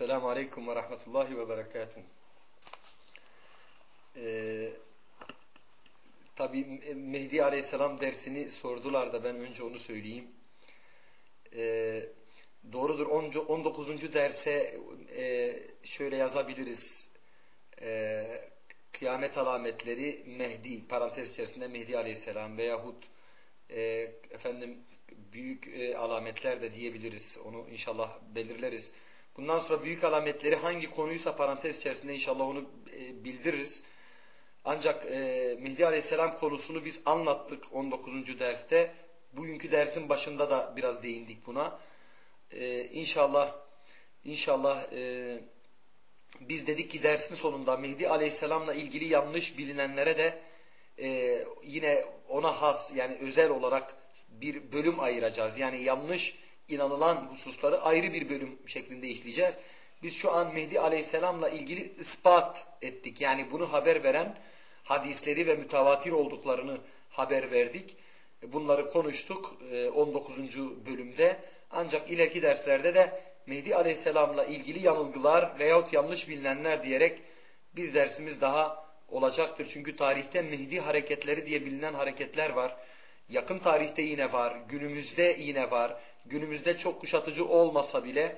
Selamun Aleyküm ve Rahmetullahi ve Berekatuhu. Ee, Tabi Mehdi Aleyhisselam dersini sordular da ben önce onu söyleyeyim. Ee, doğrudur 19. derse e, şöyle yazabiliriz. E, kıyamet alametleri Mehdi parantez içerisinde Mehdi Aleyhisselam veyahut e, efendim büyük e, alametler de diyebiliriz. Onu inşallah belirleriz. Bundan sonra büyük alametleri hangi konuysa parantez içerisinde inşallah onu e, bildiririz. Ancak e, Mehdi Aleyhisselam konusunu biz anlattık 19. derste. Bugünkü dersin başında da biraz değindik buna. E, inşallah inşallah e, biz dedik ki dersin sonunda Mehdi Aleyhisselam'la ilgili yanlış bilinenlere de e, yine ona has yani özel olarak bir bölüm ayıracağız. Yani yanlış inanılan hususları ayrı bir bölüm şeklinde işleyeceğiz. Biz şu an Mehdi Aleyhisselam'la ilgili ispat ettik. Yani bunu haber veren hadisleri ve mütevatir olduklarını haber verdik. Bunları konuştuk 19. E, bölümde. Ancak ileriki derslerde de Mehdi Aleyhisselam'la ilgili yanılgılar veyahut yanlış bilinenler diyerek bir dersimiz daha olacaktır. Çünkü tarihte Mehdi hareketleri diye bilinen hareketler var. Yakın tarihte yine var, günümüzde yine var. Günümüzde çok kuşatıcı olmasa bile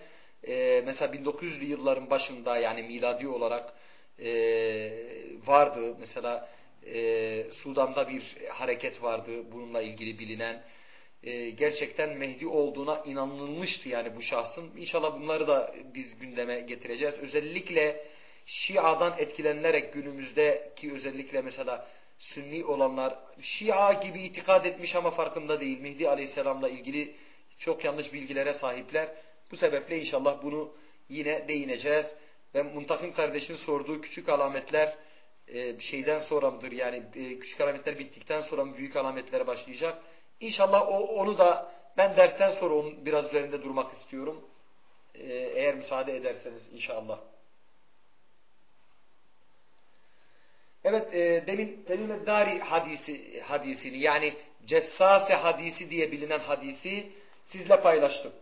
e, mesela 1900'lü yılların başında yani miladi olarak e, vardı. Mesela e, Sudan'da bir hareket vardı bununla ilgili bilinen. E, gerçekten Mehdi olduğuna inanılmıştı yani bu şahsın. İnşallah bunları da biz gündeme getireceğiz. Özellikle Şia'dan etkilenilerek günümüzdeki özellikle mesela Sünni olanlar Şia gibi itikad etmiş ama farkında değil. Mehdi Aleyhisselam'la ilgili çok yanlış bilgilere sahipler. Bu sebeple inşallah bunu yine değineceğiz. Ve Muntakim kardeşin sorduğu küçük alametler e, şeyden sonra mıdır? Yani e, küçük alametler bittikten sonra mı büyük alametlere başlayacak? İnşallah o, onu da ben dersten sonra onun biraz üzerinde durmak istiyorum. E, eğer müsaade ederseniz inşallah. Evet e, demin Temim Dari hadisi, hadisini yani Cessase hadisi diye bilinen hadisi sizle paylaştım.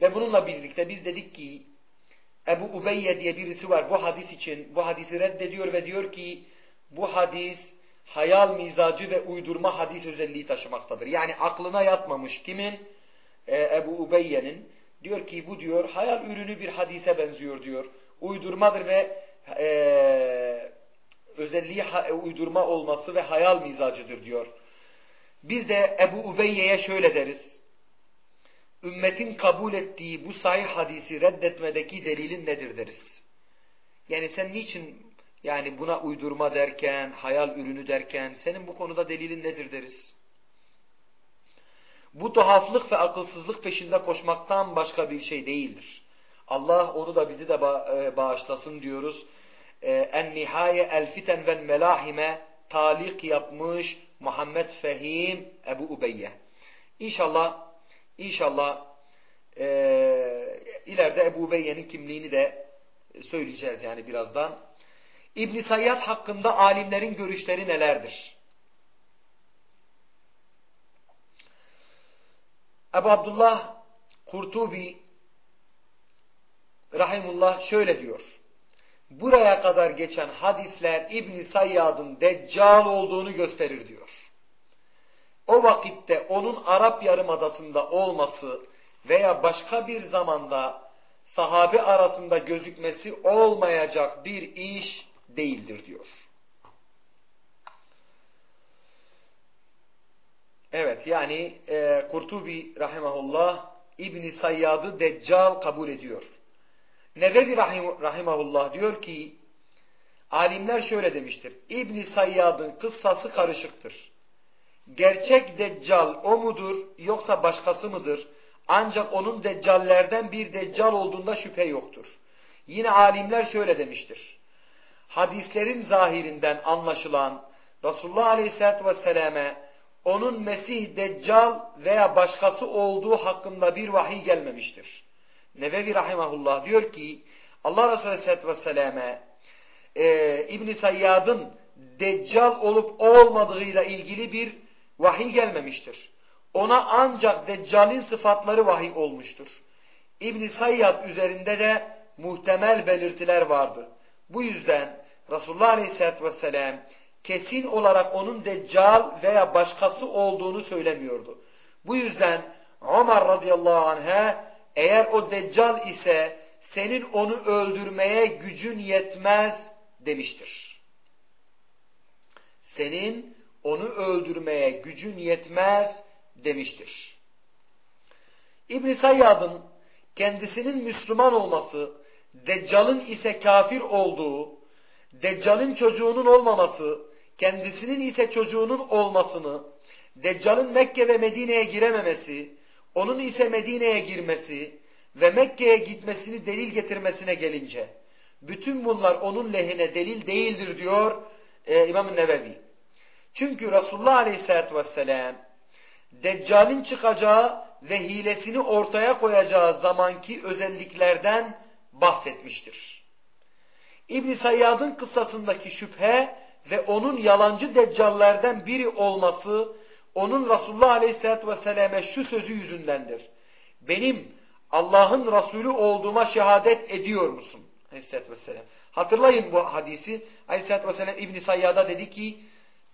Ve bununla birlikte biz dedik ki Ebu Ubeyye diye birisi var bu hadis için. Bu hadisi reddediyor ve diyor ki bu hadis hayal mizacı ve uydurma hadis özelliği taşımaktadır. Yani aklına yatmamış kimin? Ee, Ebu Ubeyye'nin. Diyor ki bu diyor hayal ürünü bir hadise benziyor diyor. Uydurmadır ve e, özelliği uydurma olması ve hayal mizacıdır diyor. Biz de Ebu Ubeyye'ye şöyle deriz ümmetin kabul ettiği bu sahih hadisi reddetmedeki delilin nedir deriz. Yani sen niçin yani buna uydurma derken, hayal ürünü derken senin bu konuda delilin nedir deriz. Bu tuhaflık ve akılsızlık peşinde koşmaktan başka bir şey değildir. Allah onu da bizi de e, bağışlasın diyoruz. E, en nihaye el fiten vel melahime talik yapmış Muhammed Fehim Ebu Ubeyye. İnşallah İnşallah e, ileride Ebu Beyye'nin kimliğini de söyleyeceğiz yani birazdan. İbn Sayyad hakkında alimlerin görüşleri nelerdir? Ebu Abdullah Kurtubi Rahimullah şöyle diyor. Buraya kadar geçen hadisler İbn Sayyad'ın deccal olduğunu gösterir diyor o vakitte onun Arap Yarımadası'nda olması veya başka bir zamanda sahabe arasında gözükmesi olmayacak bir iş değildir diyor. Evet yani e, Kurtubi rahimahullah İbni Sayyad'ı Deccal kabul ediyor. Nevevi rahim, rahimahullah diyor ki alimler şöyle demiştir. İbni Sayyad'ın kıssası karışıktır gerçek deccal o mudur yoksa başkası mıdır? Ancak onun deccallerden bir deccal olduğunda şüphe yoktur. Yine alimler şöyle demiştir. Hadislerin zahirinden anlaşılan Resulullah Aleyhisselatü Vesselam'e onun Mesih Deccal veya başkası olduğu hakkında bir vahiy gelmemiştir. Nevevi Rahimahullah diyor ki Allah Resulü Aleyhisselatü Vesselam'e e, İbn-i Sayyad'ın Deccal olup olmadığıyla ilgili bir vahiy gelmemiştir. Ona ancak Deccal'in sıfatları vahiy olmuştur. İbn Sayyad üzerinde de muhtemel belirtiler vardı. Bu yüzden Resulullah Aleyhisselatü Vesselam kesin olarak onun deccal veya başkası olduğunu söylemiyordu. Bu yüzden Ömer radıyallahu anh'e eğer o deccal ise senin onu öldürmeye gücün yetmez demiştir. Senin onu öldürmeye gücün yetmez demiştir. İbn Sayyad'ın kendisinin Müslüman olması, Deccal'ın ise kafir olduğu, Deccal'ın çocuğunun olmaması, kendisinin ise çocuğunun olmasını, Deccal'ın Mekke ve Medine'ye girememesi, onun ise Medine'ye girmesi ve Mekke'ye gitmesini delil getirmesine gelince, bütün bunlar onun lehine delil değildir diyor e, İmam Nevevi. Çünkü Resulullah Aleyhisselatü Vesselam, Deccal'in çıkacağı ve hilesini ortaya koyacağı zamanki özelliklerden bahsetmiştir. İbn Sayyad'ın kıssasındaki şüphe ve onun yalancı deccallerden biri olması onun Resulullah Aleyhisselatü Vesselam'e şu sözü yüzündendir. Benim Allah'ın Resulü olduğuma şehadet ediyor musun? Aleyhisselatü Vesselam. Hatırlayın bu hadisi. Aleyhisselatü Vesselam İbn Sayyad'a dedi ki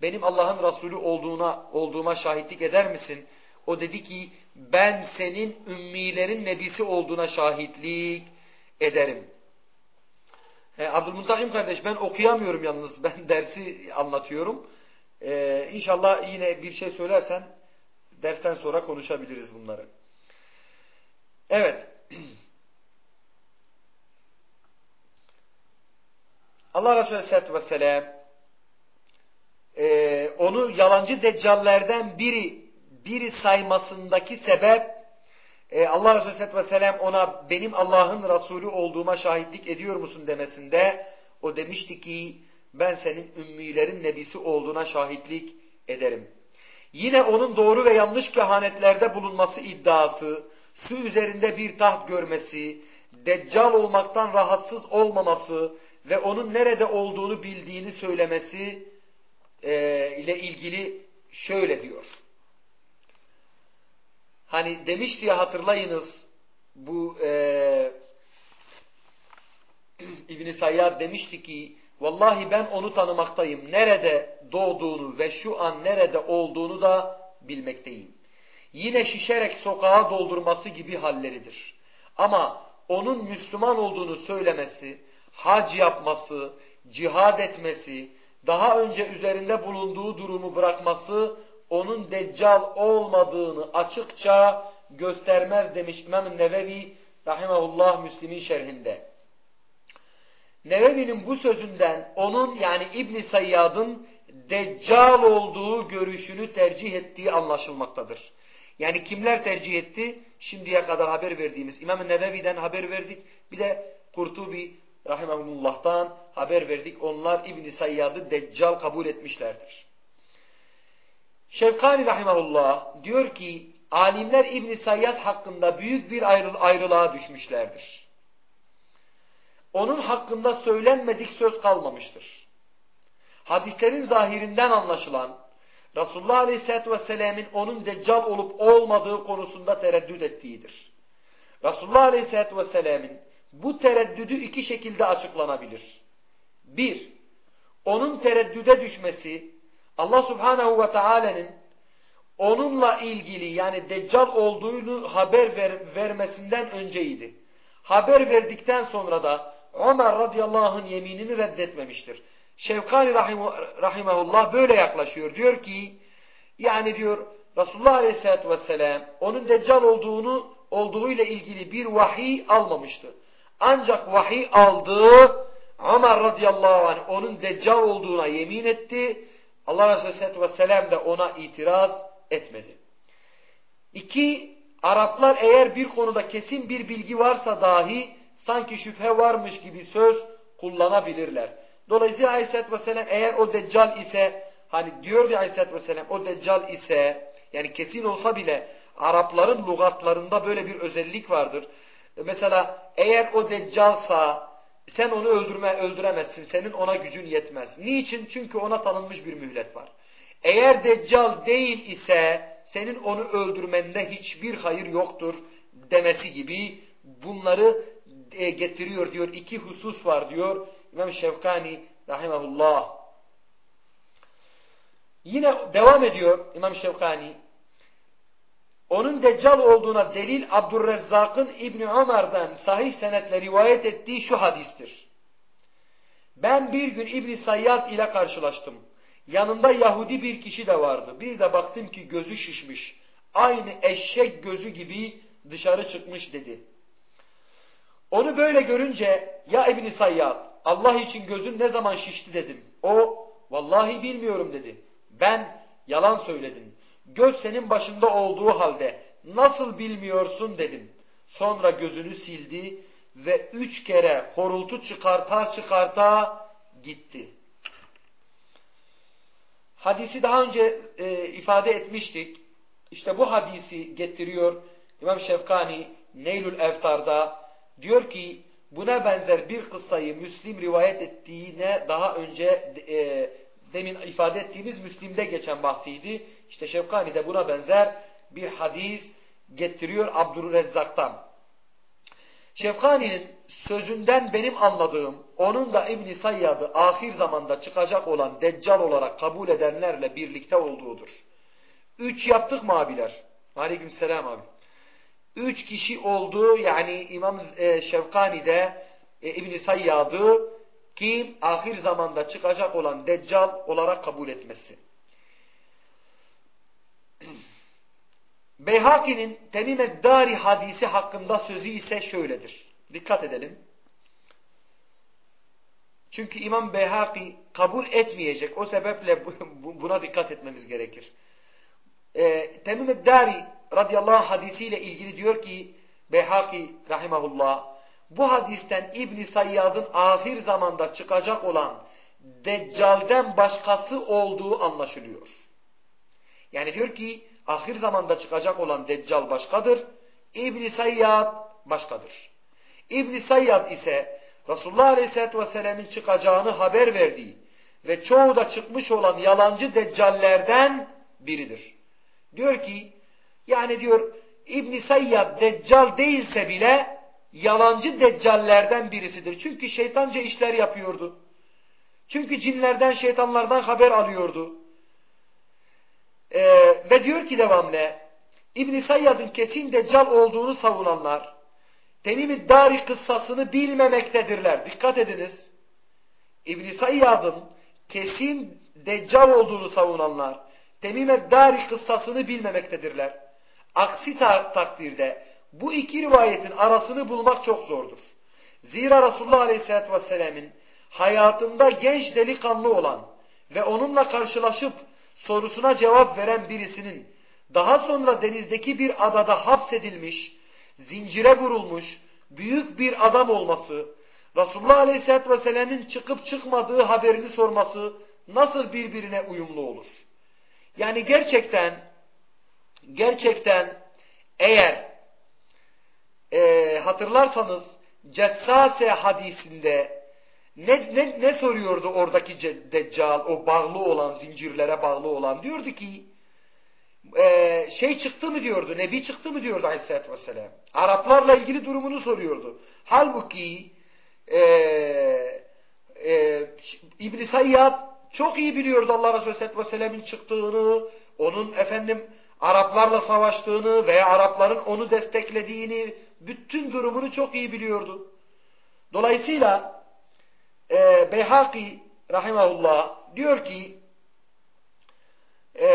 benim Allah'ın Resulü olduğuna olduğuma şahitlik eder misin? O dedi ki ben senin ümmilerin nebisi olduğuna şahitlik ederim. E, Abdülmuntakim kardeş ben okuyamıyorum yalnız. Ben dersi anlatıyorum. E, inşallah yine bir şey söylersen dersten sonra konuşabiliriz bunları. Evet. Allah Resulü Aleyhisselatü Vesselam e, onu yalancı deccallerden biri biri saymasındaki sebep e, Allah Resulü Aleyhisselatü Vesselam ona benim Allah'ın Resulü olduğuma şahitlik ediyor musun demesinde o demişti ki ben senin ümmilerin nebisi olduğuna şahitlik ederim. Yine onun doğru ve yanlış kehanetlerde bulunması iddiası, su üzerinde bir taht görmesi, deccal olmaktan rahatsız olmaması ve onun nerede olduğunu bildiğini söylemesi e, ile ilgili şöyle diyor. Hani demişti ya hatırlayınız bu e, İbn-i Sayyad demişti ki vallahi ben onu tanımaktayım. Nerede doğduğunu ve şu an nerede olduğunu da bilmekteyim. Yine şişerek sokağa doldurması gibi halleridir. Ama onun Müslüman olduğunu söylemesi, hac yapması, cihad etmesi, daha önce üzerinde bulunduğu durumu bırakması onun deccal olmadığını açıkça göstermez demiş İmam Nevevi rahimahullah Müslim'in şerhinde. Nevevi'nin bu sözünden onun yani İbn Sayyad'ın deccal olduğu görüşünü tercih ettiği anlaşılmaktadır. Yani kimler tercih etti? Şimdiye kadar haber verdiğimiz İmam Nevevi'den haber verdik. Bir de Kurtubi rahimahullah'tan haber verdik. Onlar İbn Sayyad'ı deccal kabul etmişlerdir. Şevkani rahimahullah diyor ki alimler İbn Sayyad hakkında büyük bir ayrılığa düşmüşlerdir. Onun hakkında söylenmedik söz kalmamıştır. Hadislerin zahirinden anlaşılan Resulullah Aleyhisselatü Vesselam'ın onun deccal olup olmadığı konusunda tereddüt ettiğidir. Resulullah Aleyhisselatü Vesselam'ın bu tereddüdü iki şekilde açıklanabilir. Bir, onun tereddüde düşmesi Allah Subhanahu ve Taala'nın onunla ilgili yani deccal olduğunu haber ver, vermesinden önceydi. Haber verdikten sonra da Ömer radıyallahu anh'ın yeminini reddetmemiştir. Şevkani rahim, rahimahullah böyle yaklaşıyor. Diyor ki yani diyor Resulullah aleyhissalatü vesselam onun deccal olduğunu olduğuyla ilgili bir vahiy almamıştı. Ancak vahiy aldığı Ömer radıyallahu anh onun deccal olduğuna yemin etti Allah Resulü Aleyhisselatü Vesselam da ona itiraz etmedi. İki, Araplar eğer bir konuda kesin bir bilgi varsa dahi sanki şüphe varmış gibi söz kullanabilirler. Dolayısıyla Aleyhisselatü Vesselam eğer o deccal ise hani diyor ya Aleyhisselatü Vesselam o deccal ise yani kesin olsa bile Arapların lügatlarında böyle bir özellik vardır. Mesela eğer o deccalsa sen onu öldürme, öldüremezsin. Senin ona gücün yetmez. Niçin? Çünkü ona tanınmış bir mühlet var. Eğer deccal değil ise senin onu öldürmende hiçbir hayır yoktur demesi gibi bunları e, getiriyor diyor. İki husus var diyor İmam Şevkani rahimahullah. Yine devam ediyor İmam Şevkani. Onun deccal olduğuna delil Abdurrezzak'ın İbni Ömer'den sahih senetle rivayet ettiği şu hadistir. Ben bir gün İbni Sayyad ile karşılaştım. Yanında Yahudi bir kişi de vardı. Bir de baktım ki gözü şişmiş. Aynı eşek gözü gibi dışarı çıkmış dedi. Onu böyle görünce ya İbni Sayyad Allah için gözün ne zaman şişti dedim. O vallahi bilmiyorum dedi. Ben yalan söyledim. Göz senin başında olduğu halde nasıl bilmiyorsun dedim. Sonra gözünü sildi ve üç kere horultu çıkarta çıkarta gitti. Hadisi daha önce e, ifade etmiştik. İşte bu hadisi getiriyor İmam Şefkani Neylül Evtar'da diyor ki buna benzer bir kıssayı Müslim rivayet ettiğine daha önce e, demin ifade ettiğimiz Müslim'de geçen bahsiydi. İşte Şefkani de buna benzer bir hadis getiriyor Abdurrezzak'tan. Şefkani'nin sözünden benim anladığım, onun da İbn-i Sayyad'ı ahir zamanda çıkacak olan Deccal olarak kabul edenlerle birlikte olduğudur. Üç yaptık mı abiler? Aleyküm selam abi. Üç kişi oldu yani İmam e, Şevkani de e, İbn-i Sayyad'ı ki ahir zamanda çıkacak olan Deccal olarak kabul etmesi. Beyhaki'nin Temim Dari hadisi hakkında sözü ise şöyledir. Dikkat edelim. Çünkü İmam Beyhaki kabul etmeyecek. O sebeple buna dikkat etmemiz gerekir. E, Temim Dari radıyallahu anh hadisiyle ilgili diyor ki Beyhaki rahimahullah bu hadisten İbn Sayyad'ın ahir zamanda çıkacak olan Deccal'den başkası olduğu anlaşılıyor. Yani diyor ki ahir zamanda çıkacak olan Deccal başkadır. İbn Sayyad başkadır. İbn Sayyad ise Resulullah Aleyhisselatü Vesselam'ın çıkacağını haber verdiği ve çoğu da çıkmış olan yalancı deccallerden biridir. Diyor ki yani diyor İbn Sayyad deccal değilse bile yalancı deccallerden birisidir. Çünkü şeytanca işler yapıyordu. Çünkü cinlerden, şeytanlardan haber alıyordu. Ee, ve diyor ki devamlı İbn Sayyad'ın kesin deccal olduğunu savunanlar Temim-i Dari kıssasını bilmemektedirler. Dikkat ediniz. İbn Sayyad'ın kesin deccal olduğunu savunanlar Temim-i Dari kıssasını bilmemektedirler. Aksi takdirde bu iki rivayetin arasını bulmak çok zordur. Zira Resulullah Aleyhisselatü Vesselam'ın hayatında genç delikanlı olan ve onunla karşılaşıp sorusuna cevap veren birisinin daha sonra denizdeki bir adada hapsedilmiş, zincire vurulmuş, büyük bir adam olması, Resulullah Aleyhisselatü Vesselam'ın çıkıp çıkmadığı haberini sorması nasıl birbirine uyumlu olur? Yani gerçekten gerçekten eğer e, hatırlarsanız Cessase hadisinde ne, ne, ne soruyordu oradaki deccal, o bağlı olan, zincirlere bağlı olan? Diyordu ki, e, şey çıktı mı diyordu, Nebi çıktı mı diyordu aleyhissalatü vesselam. Araplarla ilgili durumunu soruyordu. Halbuki e, e, İbn-i Sayyad çok iyi biliyordu Allah Resulü aleyhissalatü vesselam'ın çıktığını, onun efendim Araplarla savaştığını veya Arapların onu desteklediğini, bütün durumunu çok iyi biliyordu. Dolayısıyla e, Beyhaki rahimahullah diyor ki e,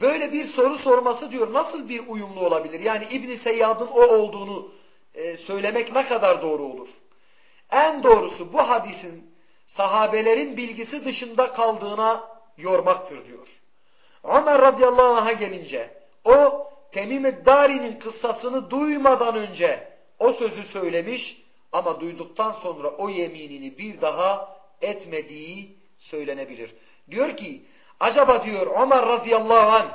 böyle bir soru sorması diyor nasıl bir uyumlu olabilir? Yani İbn Seyyad'ın o olduğunu e, söylemek ne kadar doğru olur? En doğrusu bu hadisin sahabelerin bilgisi dışında kaldığına yormaktır diyor. Ömer radıyallahu anh'a gelince o Temim-i Dari'nin kıssasını duymadan önce o sözü söylemiş ama duyduktan sonra o yeminini bir daha etmediği söylenebilir. Diyor ki acaba diyor Ömer radıyallahu anh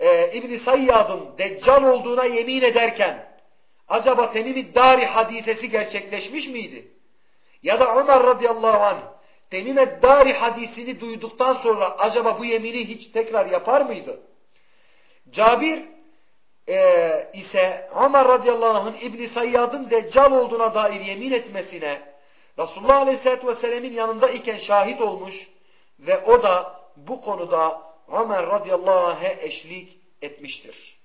e, İbn-i Sayyad'ın deccal olduğuna yemin ederken acaba Temim-i Dari hadisesi gerçekleşmiş miydi? Ya da Ömer radıyallahu anh Temim-i Dari hadisini duyduktan sonra acaba bu yemini hiç tekrar yapar mıydı? Cabir e, ise Ömer radıyallahu anh'ın İbn Sayyad'ın deccal olduğuna dair yemin etmesine Resulullah aleyhisselatü vesselam'ın yanında iken şahit olmuş ve o da bu konuda Ömer radıyallahu anh'e eşlik etmiştir.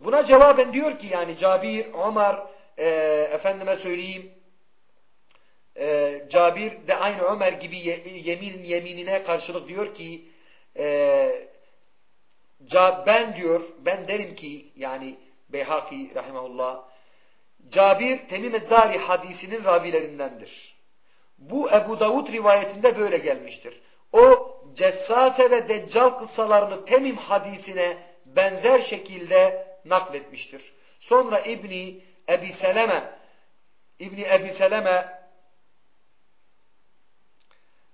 Buna cevaben diyor ki yani Cabir, Ömer, e, efendime söyleyeyim, e, Cabir de aynı Ömer gibi yemin yeminine karşılık diyor ki e, ben diyor ben derim ki yani Beyhaki rahimahullah Cabir Temim Eddari hadisinin ravilerindendir. Bu Ebu Davud rivayetinde böyle gelmiştir. O Cessase ve Deccal kıssalarını Temim hadisine benzer şekilde nakletmiştir. Sonra İbni Ebi Seleme İbni Ebi Seleme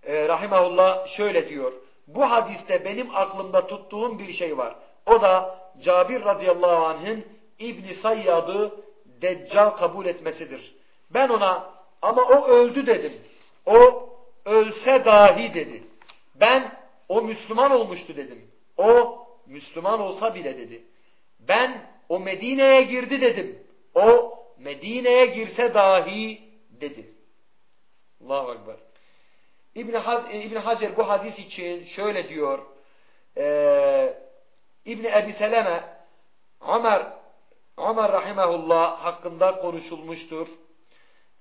e, rahimahullah şöyle diyor. Bu hadiste benim aklımda tuttuğum bir şey var. O da Cabir radıyallahu anh'ın İbni Sayyad'ı Deccal kabul etmesidir. Ben ona ama o öldü dedim. O ölse dahi dedi. Ben o Müslüman olmuştu dedim. O Müslüman olsa bile dedi. Ben o Medine'ye girdi dedim. O Medine'ye girse dahi dedi. Allahu Ekber. E, İbn Hacer bu hadis için şöyle diyor. Ee, İbn Ebi Seleme Ömer Ömer rahimehullah hakkında konuşulmuştur.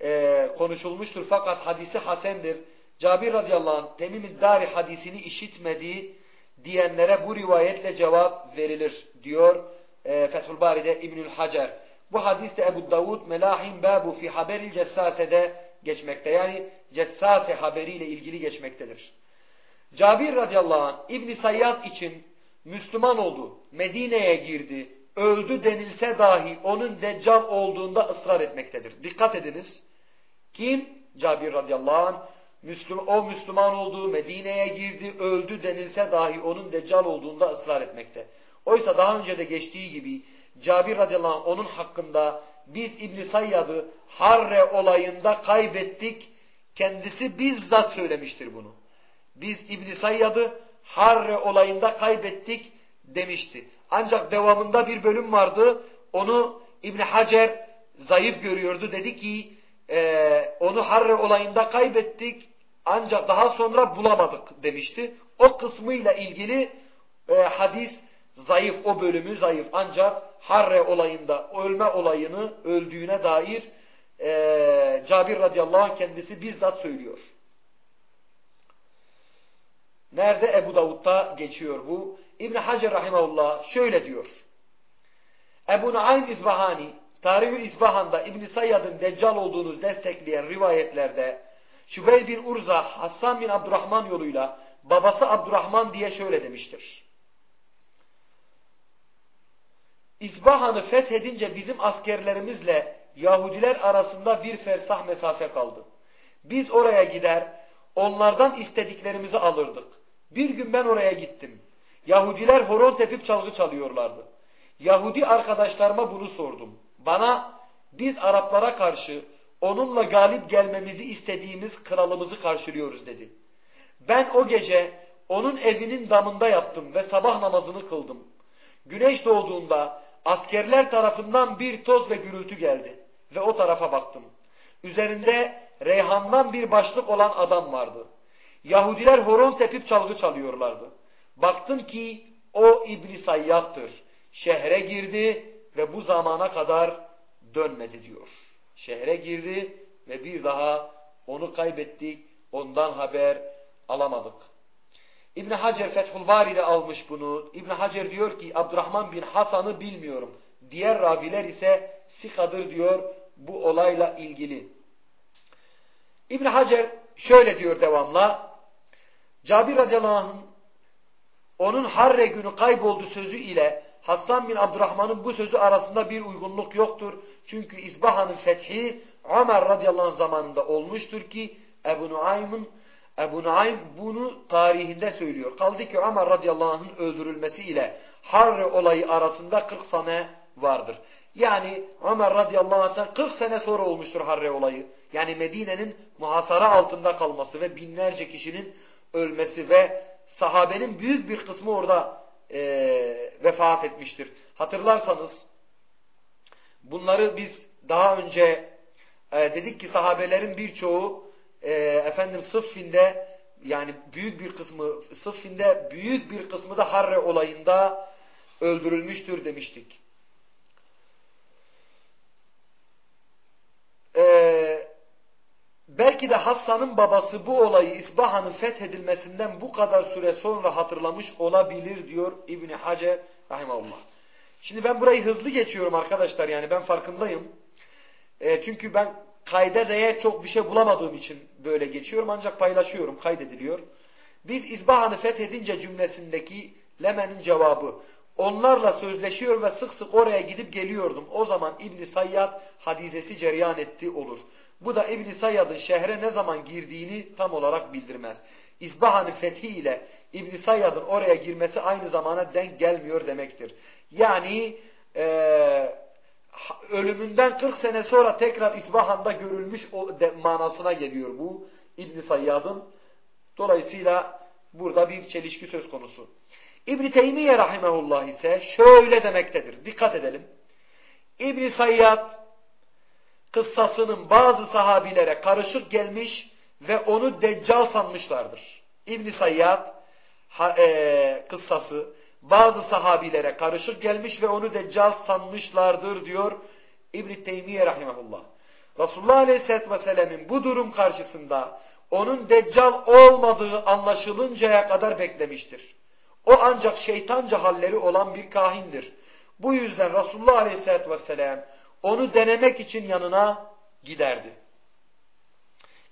Ee, konuşulmuştur fakat hadisi hasendir. Cabir radıyallahu anh Temim Dari hadisini işitmedi diyenlere bu rivayetle cevap verilir diyor e, Fethül Bari'de İbnül Hacer. Bu hadiste Ebu Davud Melahim Babu fi Haberil Cessase'de geçmekte. Yani Cessase haberiyle ilgili geçmektedir. Cabir radıyallahu anh İbn Sayyad için Müslüman oldu, Medine'ye girdi, öldü denilse dahi onun deccal olduğunda ısrar etmektedir. Dikkat ediniz. Kim? Cabir radıyallahu anh Müslüman, o Müslüman olduğu Medine'ye girdi, öldü denilse dahi onun deccal olduğunda ısrar etmekte. Oysa daha önce de geçtiği gibi Cabir radıyallahu anh onun hakkında biz İbn Sayyad'ı Harre olayında kaybettik. Kendisi bizzat söylemiştir bunu. Biz İbn Sayyad'ı Harre olayında kaybettik demişti. Ancak devamında bir bölüm vardı. Onu İbn Hacer zayıf görüyordu. Dedi ki e, onu Harre olayında kaybettik ancak daha sonra bulamadık demişti. O kısmıyla ilgili e, hadis zayıf o bölümü zayıf ancak Harre olayında ölme olayını öldüğüne dair e, Cabir radıyallahu anh kendisi bizzat söylüyor. Nerede? Ebu Davud'da geçiyor bu. İbn Hacer rahimahullah şöyle diyor. Ebu Naim İzbahani Tarih-ül İzbahan'da İbn Sayyad'ın deccal olduğunu destekleyen rivayetlerde Şübey bin Urza Hassan bin Abdurrahman yoluyla babası Abdurrahman diye şöyle demiştir. İsbahan'ı fethedince bizim askerlerimizle Yahudiler arasında bir fersah mesafe kaldı. Biz oraya gider, onlardan istediklerimizi alırdık. Bir gün ben oraya gittim. Yahudiler horon tepip çalgı çalıyorlardı. Yahudi arkadaşlarıma bunu sordum. Bana biz Araplara karşı onunla galip gelmemizi istediğimiz kralımızı karşılıyoruz dedi. Ben o gece onun evinin damında yattım ve sabah namazını kıldım. Güneş doğduğunda askerler tarafından bir toz ve gürültü geldi ve o tarafa baktım. Üzerinde reyhandan bir başlık olan adam vardı. Yahudiler horon tepip çalgı çalıyorlardı. Baktım ki o İbn Sayyah'tır. Şehre girdi ve bu zamana kadar dönmedi diyor. Şehre girdi ve bir daha onu kaybettik, ondan haber alamadık. İbn Hacer Fethul Bari'de almış bunu. İbn Hacer diyor ki Abdurrahman bin Hasan'ı bilmiyorum. Diğer raviler ise sikadır diyor bu olayla ilgili. İbn Hacer şöyle diyor devamla. Cabir radıyallahu anh'ın onun Harre günü kayboldu sözü ile Hassan bin Abdurrahman'ın bu sözü arasında bir uygunluk yoktur. Çünkü İsbaha'nın fethi Ömer radıyallahu anh zamanında olmuştur ki Ebu Nuaym'ın Ebu Nuaym bunu tarihinde söylüyor. Kaldı ki Ömer radıyallahu anh'ın öldürülmesiyle Harre olayı arasında 40 sene vardır. Yani Ömer radıyallahu anh'tan 40 sene sonra olmuştur Harre olayı. Yani Medine'nin muhasara altında kalması ve binlerce kişinin ölmesi ve sahabenin büyük bir kısmı orada e, vefat etmiştir. Hatırlarsanız Bunları biz daha önce e, dedik ki sahabelerin birçoğu e, efendim Sıffin'de yani büyük bir kısmı Sıffin'de büyük bir kısmı da Harre olayında öldürülmüştür demiştik. Ee, belki de Hassan'ın babası bu olayı İsbaha'nın fethedilmesinden bu kadar süre sonra hatırlamış olabilir diyor İbni Hacer rahimahullah. Şimdi ben burayı hızlı geçiyorum arkadaşlar yani ben farkındayım. E, çünkü ben kayda değer çok bir şey bulamadığım için böyle geçiyorum ancak paylaşıyorum kaydediliyor. Biz İsbahan'ı fethedince cümlesindeki Lemen'in cevabı onlarla sözleşiyor ve sık sık oraya gidip geliyordum. O zaman İbn Sayyad hadisesi cereyan etti olur. Bu da İbn Sayyad'ın şehre ne zaman girdiğini tam olarak bildirmez. İsbahan'ın fethi ile İbn Sayyad'ın oraya girmesi aynı zamana denk gelmiyor demektir. Yani e, ölümünden 40 sene sonra tekrar İsbahan'da görülmüş manasına geliyor bu İbn Sayyad'ın. Dolayısıyla burada bir çelişki söz konusu. İbn Teymiye rahimehullah ise şöyle demektedir. Dikkat edelim. İbn Sayyad kıssasının bazı sahabilere karışık gelmiş ve onu deccal sanmışlardır. İbn Sayyad ha, e, kıssası bazı sahabilere karışık gelmiş ve onu deccal sanmışlardır diyor İbn Teymiye rahimehullah. Resulullah Aleyhisselatü Vesselam'ın bu durum karşısında onun deccal olmadığı anlaşılıncaya kadar beklemiştir. O ancak şeytanca halleri olan bir kahindir. Bu yüzden Resulullah Aleyhisselatü Vesselam onu denemek için yanına giderdi.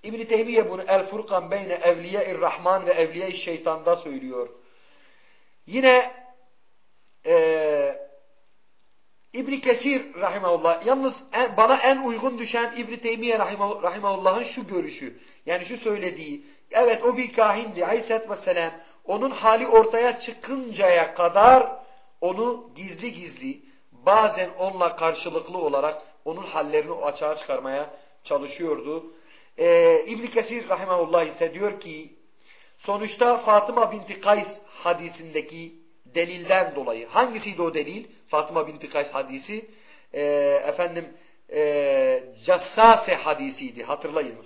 İbn-i Teymiye bunu El Furkan beyne evliye-i Rahman ve evliye-i şeytanda söylüyor. Yine e, İbn Kesir rahimahullah yalnız en, bana en uygun düşen İbn Teymiye rahimahullah'ın şu görüşü yani şu söylediği evet o bir kahindi aleyhissalatü vesselam onun hali ortaya çıkıncaya kadar onu gizli gizli bazen onunla karşılıklı olarak onun hallerini açığa çıkarmaya çalışıyordu. Ee, İbn Kesir rahimahullah ise diyor ki sonuçta Fatıma binti Kays hadisindeki delilden dolayı. Hangisiydi o delil? Fatıma binti Kays hadisi. E, efendim e, Cassase hadisiydi. Hatırlayınız.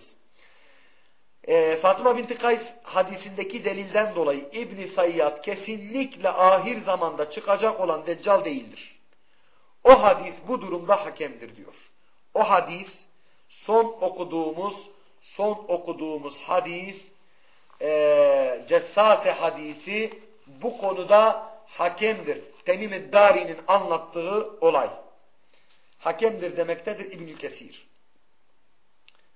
E, Fatıma binti Kays hadisindeki delilden dolayı İbn Sayyad kesinlikle ahir zamanda çıkacak olan deccal değildir. O hadis bu durumda hakemdir diyor. O hadis son okuduğumuz son okuduğumuz hadis e, Cessase hadisi bu konuda hakemdir. Temim Dari'nin anlattığı olay. Hakemdir demektedir İbnül Kesir.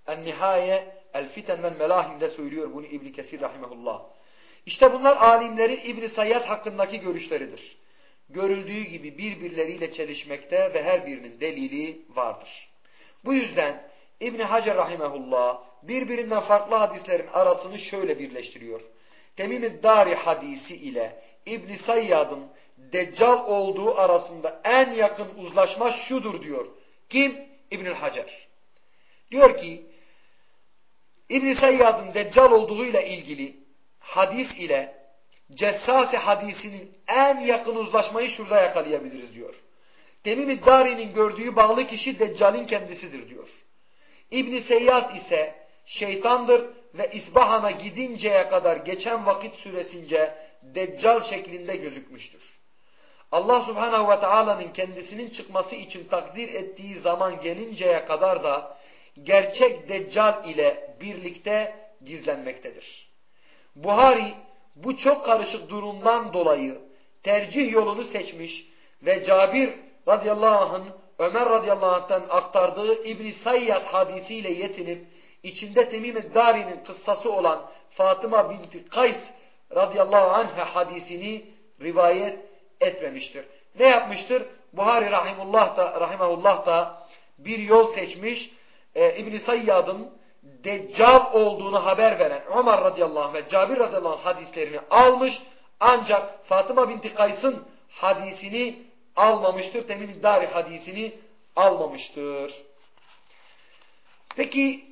En-Nihaye El-Fiten ve Melahim'de söylüyor bunu İbn Kesir rahimehullah. İşte bunlar alimlerin İbn Sayyad hakkındaki görüşleridir. Görüldüğü gibi birbirleriyle çelişmekte ve her birinin delili vardır. Bu yüzden İbn Hacer rahimehullah birbirinden farklı hadislerin arasını şöyle birleştiriyor. Temim Dari hadisi ile İbn Sayyad'ın Deccal olduğu arasında en yakın uzlaşma şudur diyor. Kim? İbnül Hacer. Diyor ki İbn Sayyad'ın Deccal olduğuyla ilgili hadis ile Cessasi hadisinin en yakın uzlaşmayı şurada yakalayabiliriz diyor. Temim Dari'nin gördüğü bağlı kişi Deccal'in kendisidir diyor. İbn Seyyad ise şeytandır ve İsbahan'a gidinceye kadar geçen vakit süresince Deccal şeklinde gözükmüştür. Allah subhanahu ve teala'nın kendisinin çıkması için takdir ettiği zaman gelinceye kadar da gerçek Deccal ile birlikte gizlenmektedir. Buhari bu çok karışık durumdan dolayı tercih yolunu seçmiş ve Cabir radıyallahu anh'ın Ömer radıyallahu anh'tan aktardığı İbn-i Sayyad hadisiyle yetinip içinde Temim-i Dari'nin kıssası olan Fatıma binti Kays radıyallahu anh hadisini rivayet etmemiştir. Ne yapmıştır? Buhari rahimullah da, rahimahullah da bir yol seçmiş. Ee, İbn-i Sayyad'ın Deccal olduğunu haber veren Ömer radıyallahu anh ve Cabir radıyallahu anh hadislerini almış. Ancak Fatıma binti Kays'ın hadisini almamıştır. Temim Dari hadisini almamıştır. Peki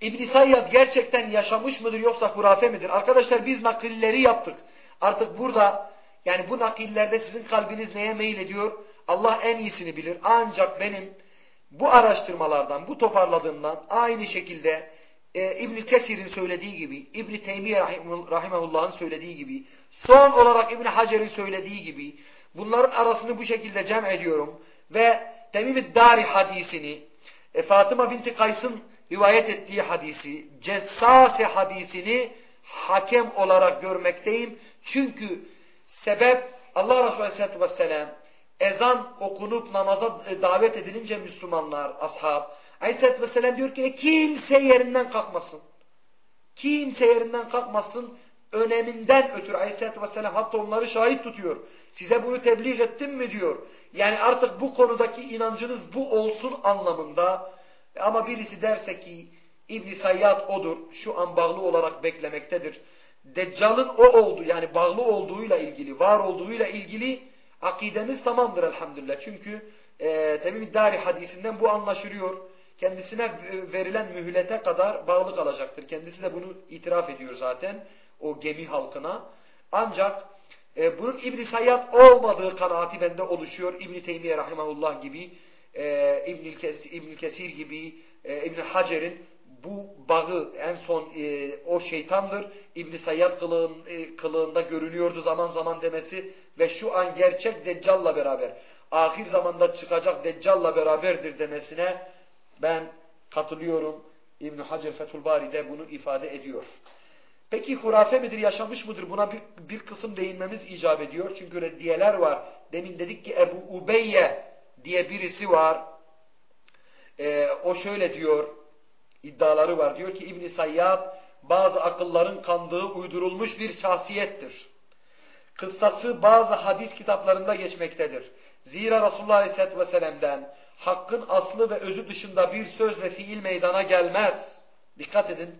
İbn Sayyad gerçekten yaşamış mıdır yoksa hurafe midir? Arkadaşlar biz nakilleri yaptık. Artık burada yani bu nakillerde sizin kalbiniz neye meyil ediyor? Allah en iyisini bilir. Ancak benim bu araştırmalardan, bu toparladığımdan aynı şekilde e, İbn Kesir'in söylediği gibi, İbn Teymiye rahimehullah'ın söylediği gibi, son olarak İbn Hacer'in söylediği gibi bunların arasını bu şekilde cem ediyorum ve Temim-i Dari hadisini, e, Fatıma binti Kays'ın rivayet ettiği hadisi, Cessase hadisini hakem olarak görmekteyim. Çünkü sebep Allah Resulü Aleyhisselatü Vesselam ezan okunup namaza e, davet edilince Müslümanlar, ashab, Aleyhisselatü Vesselam diyor ki kimse yerinden kalkmasın. Kimse yerinden kalkmasın öneminden ötürü Aleyhisselatü Vesselam hatta onları şahit tutuyor. Size bunu tebliğ ettim mi diyor. Yani artık bu konudaki inancınız bu olsun anlamında ama birisi derse ki İbn Sayyad odur, şu an bağlı olarak beklemektedir. Deccal'ın o oldu yani bağlı olduğuyla ilgili, var olduğuyla ilgili akidemiz tamamdır elhamdülillah. Çünkü e, Temim Dari hadisinden bu anlaşılıyor. Kendisine verilen mühlete kadar bağlı kalacaktır. Kendisi de bunu itiraf ediyor zaten o gemi halkına. Ancak e, bunun İbn Sayyad olmadığı kanaati bende oluşuyor. İbn Teymiye rahimahullah gibi, e, İbn Kesir, İbn Kesir gibi, e, İbn Hacer'in bu bağı en son e, o şeytandır. İbn Sayyad kılığın, e, kılığında görünüyordu zaman zaman demesi ve şu an gerçek Deccal'la beraber ahir zamanda çıkacak Deccal'la beraberdir demesine ben katılıyorum. İbn Hacer Fethül Bari'de bunu ifade ediyor. Peki hurafe midir, yaşamış mıdır? Buna bir, bir kısım değinmemiz icap ediyor. Çünkü reddiyeler var. Demin dedik ki Ebu Ubeyye diye birisi var. Ee, o şöyle diyor, iddiaları var. Diyor ki İbn Sayyad bazı akılların kandığı uydurulmuş bir şahsiyettir. Kıssası bazı hadis kitaplarında geçmektedir. Zira Resulullah Aleyhisselatü Vesselam'den hakkın aslı ve özü dışında bir söz ve fiil meydana gelmez. Dikkat edin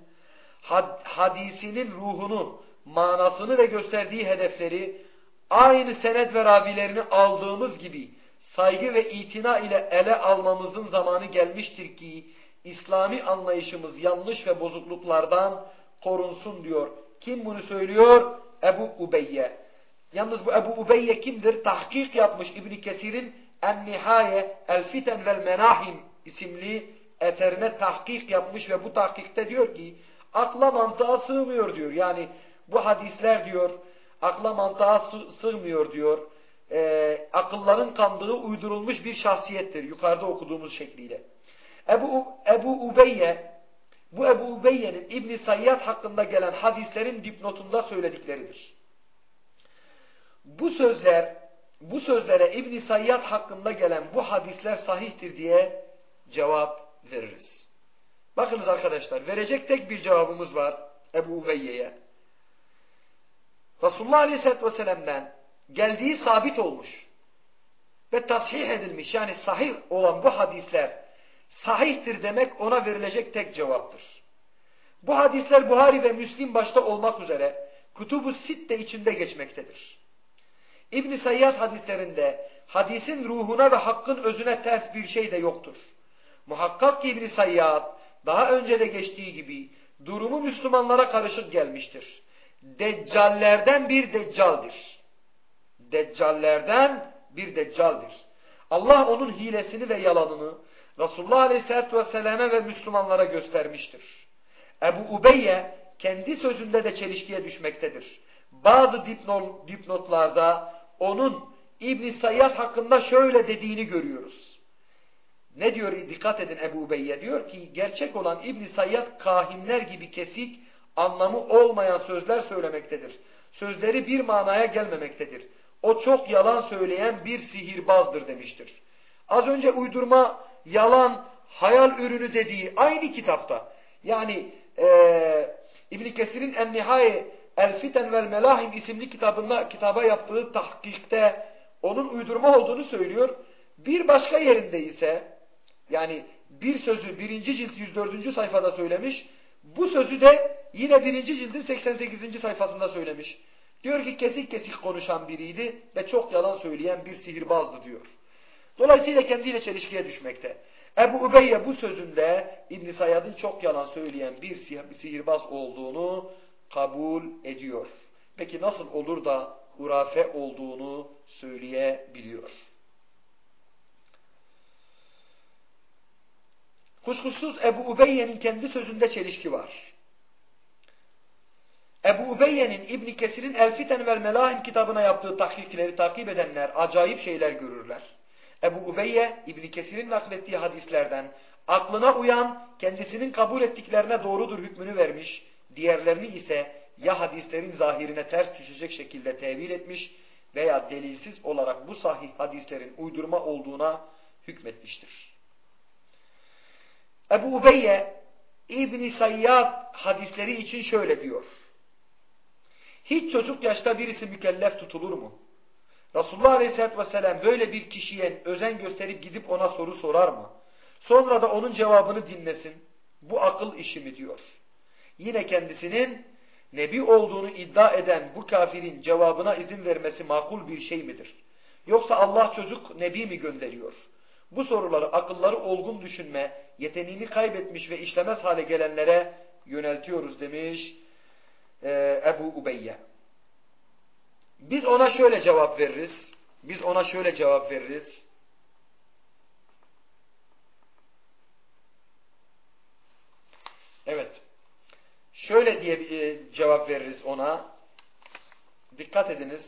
had, hadisinin ruhunu, manasını ve gösterdiği hedefleri aynı senet ve ravilerini aldığımız gibi saygı ve itina ile ele almamızın zamanı gelmiştir ki İslami anlayışımız yanlış ve bozukluklardan korunsun diyor. Kim bunu söylüyor? Ebu Ubeyye. Yalnız bu Ebu Ubeyye kimdir? Tahkik yapmış İbn Kesir'in En-Nihaye El-Fiten vel Menahim isimli eserine tahkik yapmış ve bu tahkikte diyor ki akla mantığa sığmıyor diyor. Yani bu hadisler diyor akla mantığa sığmıyor diyor. E, akılların kandığı uydurulmuş bir şahsiyettir. Yukarıda okuduğumuz şekliyle. Ebu, Ebu Ubeyye bu Ebu Ubeyye'nin İbn Sayyad hakkında gelen hadislerin dipnotunda söyledikleridir. Bu sözler bu sözlere İbn Sayyad hakkında gelen bu hadisler sahihtir diye cevap veririz. Bakınız arkadaşlar verecek tek bir cevabımız var Ebu Ubeyye'ye. Resulullah Aleyhisselatü Vesselam'dan geldiği sabit olmuş ve tasih edilmiş yani sahih olan bu hadisler sahihtir demek ona verilecek tek cevaptır. Bu hadisler Buhari ve Müslim başta olmak üzere Kutubu Sitte içinde geçmektedir. İbn Sayyad hadislerinde hadisin ruhuna ve hakkın özüne ters bir şey de yoktur. Muhakkak ki İbn Sayyad daha önce de geçtiği gibi durumu Müslümanlara karışık gelmiştir. Deccallerden bir deccaldir. Deccallerden bir deccaldir. Allah onun hilesini ve yalanını Resulullah Aleyhisselatü Vesselam'e ve Müslümanlara göstermiştir. Ebu Ubeyye kendi sözünde de çelişkiye düşmektedir. Bazı dipnotlarda onun İbn Sayyad hakkında şöyle dediğini görüyoruz. Ne diyor dikkat edin Ebu Beyye diyor ki gerçek olan İbn Sayyad kahinler gibi kesik anlamı olmayan sözler söylemektedir. Sözleri bir manaya gelmemektedir. O çok yalan söyleyen bir sihirbazdır demiştir. Az önce uydurma, yalan, hayal ürünü dediği aynı kitapta. Yani e, İbn Kesir'in En Nihaye El Fiten vel Melahim isimli kitabında kitaba yaptığı tahkikte onun uydurma olduğunu söylüyor. Bir başka yerinde ise yani bir sözü birinci cilt 104. sayfada söylemiş. Bu sözü de yine birinci cildin 88. sayfasında söylemiş. Diyor ki kesik kesik konuşan biriydi ve çok yalan söyleyen bir sihirbazdı diyor. Dolayısıyla kendiyle çelişkiye düşmekte. Ebu Übeyye bu sözünde ibn Sayad'ın çok yalan söyleyen bir sihirbaz olduğunu kabul ediyor. Peki nasıl olur da hurafe olduğunu söyleyebiliyor? Kuşkusuz Ebu Ubeyye'nin kendi sözünde çelişki var. Ebu Ubeyye'nin İbn Kesir'in El Fiten vel Melahim kitabına yaptığı tahkikleri takip edenler acayip şeyler görürler. Ebu Ubeyye İbn Kesir'in naklettiği hadislerden aklına uyan, kendisinin kabul ettiklerine doğrudur hükmünü vermiş, diğerlerini ise ya hadislerin zahirine ters düşecek şekilde tevil etmiş veya delilsiz olarak bu sahih hadislerin uydurma olduğuna hükmetmiştir. Ebu Ubeyye İbn-i Sayyad hadisleri için şöyle diyor. Hiç çocuk yaşta birisi mükellef tutulur mu? Resulullah Aleyhisselatü Vesselam böyle bir kişiye özen gösterip gidip ona soru sorar mı? Sonra da onun cevabını dinlesin. Bu akıl işi mi diyor. Yine kendisinin nebi olduğunu iddia eden bu kafirin cevabına izin vermesi makul bir şey midir? Yoksa Allah çocuk nebi mi gönderiyor? Bu soruları akılları olgun düşünme, yeteneğini kaybetmiş ve işlemez hale gelenlere yöneltiyoruz demiş e, Ebu Ubeyye. Biz ona şöyle cevap veririz. Biz ona şöyle cevap veririz. Evet. Şöyle diye e, cevap veririz ona. Dikkat ediniz.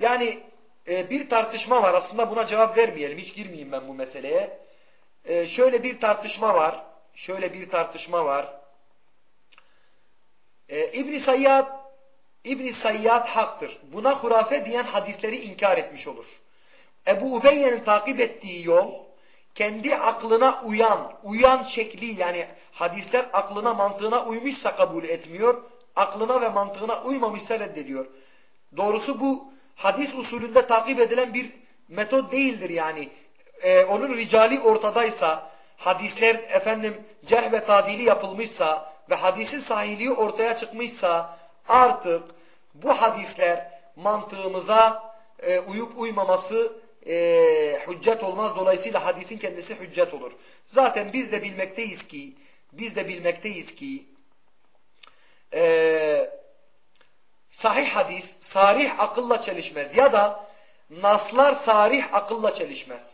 Yani e, bir tartışma var. Aslında buna cevap vermeyelim. Hiç girmeyeyim ben bu meseleye. E, şöyle bir tartışma var. Şöyle bir tartışma var. E, İbn-i Sayyad ibn Sayyad haktır. Buna hurafe diyen hadisleri inkar etmiş olur. Ebu Ubeyye'nin takip ettiği yol kendi aklına uyan, uyan şekli yani hadisler aklına mantığına uymuşsa kabul etmiyor, aklına ve mantığına uymamışsa reddediyor. Doğrusu bu hadis usulünde takip edilen bir metot değildir yani. Ee, onun ricali ortadaysa, hadisler efendim cerh ve tadili yapılmışsa ve hadisin sahiliği ortaya çıkmışsa artık bu hadisler mantığımıza e, uyup uymaması e, hüccet olmaz. Dolayısıyla hadisin kendisi hüccet olur. Zaten biz de bilmekteyiz ki biz de bilmekteyiz ki e, sahih hadis sarih akılla çelişmez ya da naslar sarih akılla çelişmez.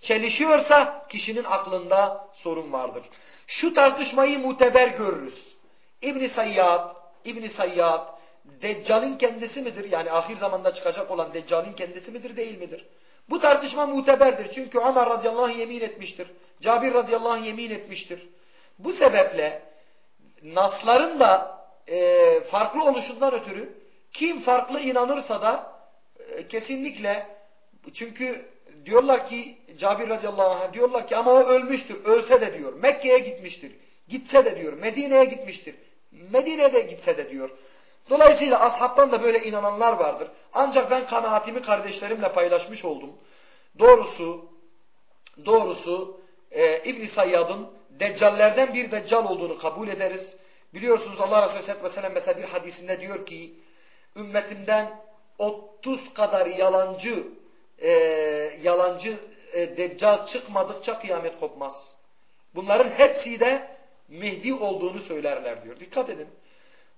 Çelişiyorsa kişinin aklında sorun vardır. Şu tartışmayı muteber görürüz. İbn Sayyad, İbn Sayyad Deccal'in kendisi midir? Yani ahir zamanda çıkacak olan Deccal'in kendisi midir değil midir? Bu tartışma muteberdir. Çünkü Ömer radıyallahu anh yemin etmiştir. Cabir radıyallahu anh yemin etmiştir. Bu sebeple nasların da e, farklı oluşundan ötürü kim farklı inanırsa da e, kesinlikle çünkü diyorlar ki Cabir radıyallahu anh diyorlar ki ama o ölmüştür. Ölse de diyor. Mekke'ye gitmiştir. Gitse de diyor. Medine'ye gitmiştir. Medine'de gitse de diyor. Dolayısıyla ashabtan da böyle inananlar vardır. Ancak ben kanaatimi kardeşlerimle paylaşmış oldum. Doğrusu doğrusu e, İbn Sayyad'ın deccallerden bir deccal olduğunu kabul ederiz. Biliyorsunuz Allah Resulü Aleyhisselatü Vesselam mesela bir hadisinde diyor ki ümmetimden 30 kadar yalancı e, yalancı e, deccal çıkmadıkça kıyamet kopmaz. Bunların hepsi de Mehdi olduğunu söylerler diyor. Dikkat edin.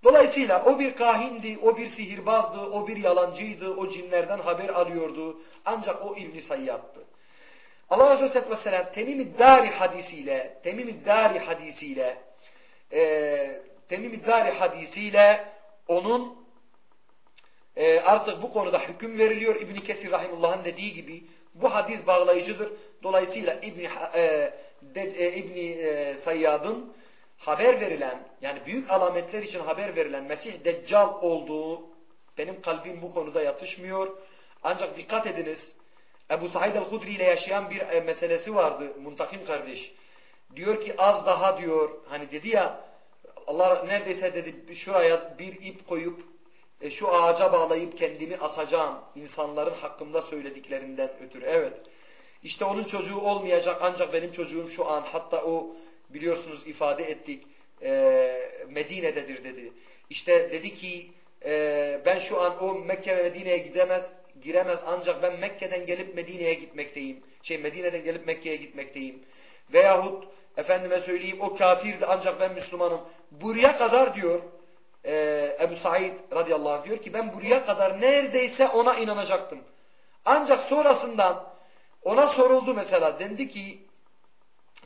Dolayısıyla o bir kahindi, o bir sihirbazdı, o bir yalancıydı, o cinlerden haber alıyordu. Ancak o İbn-i Sayyad'dı. Allah Resulü Aleyhisselatü Vesselam Temim-i Dari hadisiyle, Temim-i Dari hadisiyle, e, Temim-i Dari hadisiyle onun e, artık bu konuda hüküm veriliyor. İbn Kesir Rahimullah'ın dediği gibi bu hadis bağlayıcıdır. Dolayısıyla İbn e, e, İbn e, Sayyad'ın haber verilen yani büyük alametler için haber verilen Mesih Deccal olduğu benim kalbim bu konuda yatışmıyor. Ancak dikkat ediniz Ebu Said el-Hudri ile yaşayan bir e, meselesi vardı Muntakim kardeş. Diyor ki az daha diyor hani dedi ya Allah neredeyse dedi şuraya bir ip koyup e, şu ağaca bağlayıp kendimi asacağım insanların hakkında söylediklerinden ötürü. Evet. İşte onun çocuğu olmayacak ancak benim çocuğum şu an hatta o biliyorsunuz ifade ettik e, Medine'dedir dedi. İşte dedi ki e, ben şu an o Mekke ve Medine'ye gidemez giremez ancak ben Mekke'den gelip Medine'ye gitmekteyim. Şey Medine'den gelip Mekke'ye gitmekteyim. Veyahut efendime söyleyeyim o kafirdi ancak ben Müslümanım. Buraya kadar diyor e, Ebu Said radıyallahu anh diyor ki ben buraya kadar neredeyse ona inanacaktım. Ancak sonrasından ona soruldu mesela. Dendi ki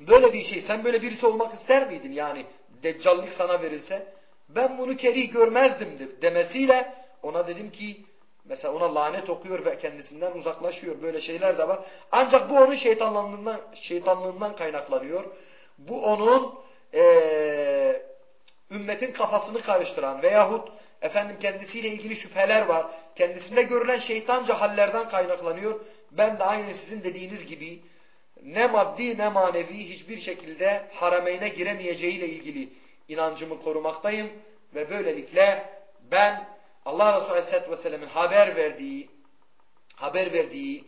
böyle bir şey sen böyle birisi olmak ister miydin? Yani deccallik sana verilse ben bunu kerih görmezdim demesiyle ona dedim ki mesela ona lanet okuyor ve kendisinden uzaklaşıyor. Böyle şeyler de var. Ancak bu onun şeytanlığından, şeytanlığından kaynaklanıyor. Bu onun ee, ümmetin kafasını karıştıran veyahut efendim kendisiyle ilgili şüpheler var kendisinde görülen şeytanca hallerden kaynaklanıyor. Ben de aynı sizin dediğiniz gibi ne maddi ne manevi hiçbir şekilde harameyne giremeyeceğiyle ilgili inancımı korumaktayım. Ve böylelikle ben Allah Resulü Aleyhisselatü Vesselam'ın haber verdiği haber verdiği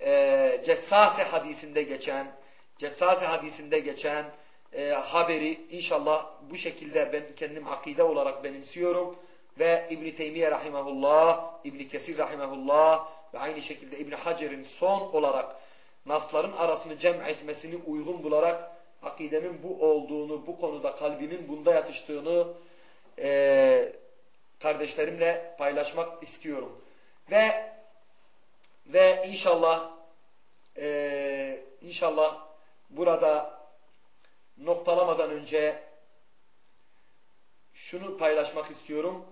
e, Cessase hadisinde geçen Cessase hadisinde geçen e, haberi inşallah bu şekilde ben kendim akide olarak benimsiyorum ve İbn Teymiye rahimehullah, İbn Kesir rahimehullah ve aynı şekilde İbn Hacer'in son olarak nasların arasını cem etmesini uygun bularak akidemin bu olduğunu, bu konuda kalbimin bunda yatıştığını e, kardeşlerimle paylaşmak istiyorum. Ve ve inşallah e, inşallah burada noktalamadan önce şunu paylaşmak istiyorum.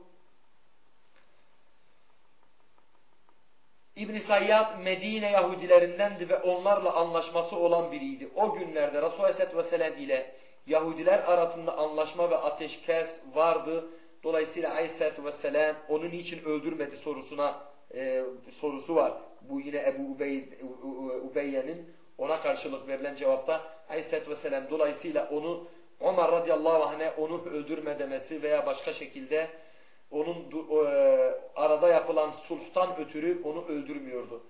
İbn Sayyad Medine Yahudilerindendi ve onlarla anlaşması olan biriydi. O günlerde Resulullah Aleyhisselatü Vesselam ile Yahudiler arasında anlaşma ve ateşkes vardı. Dolayısıyla Aleyhisselatü Vesselam onu niçin öldürmedi sorusuna e, sorusu var. Bu yine Ebu Ubey, Ubeyye'nin ona karşılık verilen cevapta Aleyhisselatü Vesselam dolayısıyla onu Ömer radıyallahu anh'e onu öldürme demesi veya başka şekilde onun e, arada yapılan sulhtan ötürü onu öldürmüyordu.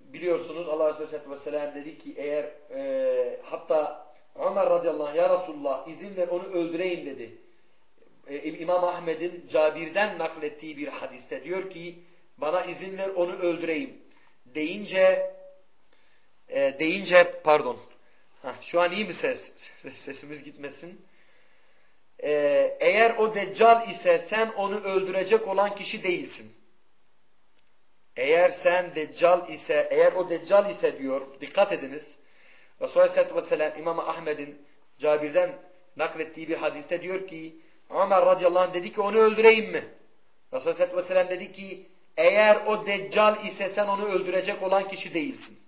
Biliyorsunuz Allah Resulü Aleyhisselatü Vesselam dedi ki eğer e, hatta Ömer radıyallahu anh ya Resulullah izin ver onu öldüreyim dedi. E, İmam Ahmed'in Cabir'den naklettiği bir hadiste diyor ki bana izin ver onu öldüreyim deyince e, deyince pardon Heh, şu an iyi mi ses? Sesimiz gitmesin. Ee, eğer o deccal ise sen onu öldürecek olan kişi değilsin. Eğer sen deccal ise, eğer o deccal ise diyor, dikkat ediniz. Resulullah Aleyhisselatü Vesselam İmam Ahmed'in Cabir'den naklettiği bir hadiste diyor ki, Ömer radıyallahu anh dedi ki onu öldüreyim mi? Resulullah Aleyhisselatü Vesselam dedi ki, eğer o deccal ise sen onu öldürecek olan kişi değilsin.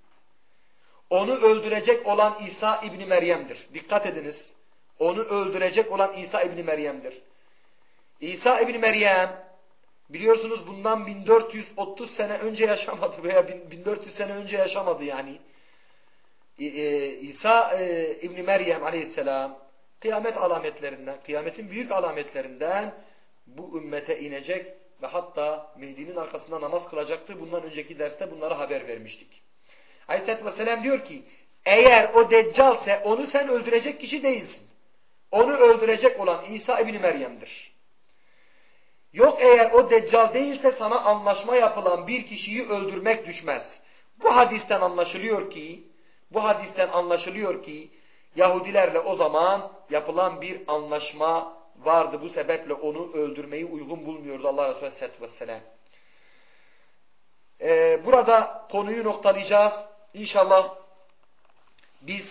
Onu öldürecek olan İsa İbni Meryem'dir. Dikkat ediniz. Onu öldürecek olan İsa İbni Meryem'dir. İsa İbni Meryem biliyorsunuz bundan 1430 sene önce yaşamadı veya 1400 sene önce yaşamadı yani. İsa e, İbni Meryem aleyhisselam kıyamet alametlerinden, kıyametin büyük alametlerinden bu ümmete inecek ve hatta Mehdi'nin arkasında namaz kılacaktı. Bundan önceki derste bunlara haber vermiştik. Aleyhisselatü Vesselam diyor ki eğer o deccalse onu sen öldürecek kişi değilsin. Onu öldürecek olan İsa İbni Meryem'dir. Yok eğer o deccal değilse sana anlaşma yapılan bir kişiyi öldürmek düşmez. Bu hadisten anlaşılıyor ki bu hadisten anlaşılıyor ki Yahudilerle o zaman yapılan bir anlaşma vardı. Bu sebeple onu öldürmeyi uygun bulmuyordu Allah Resulü Aleyhisselatü Vesselam. Ee, burada konuyu noktalayacağız. İnşallah biz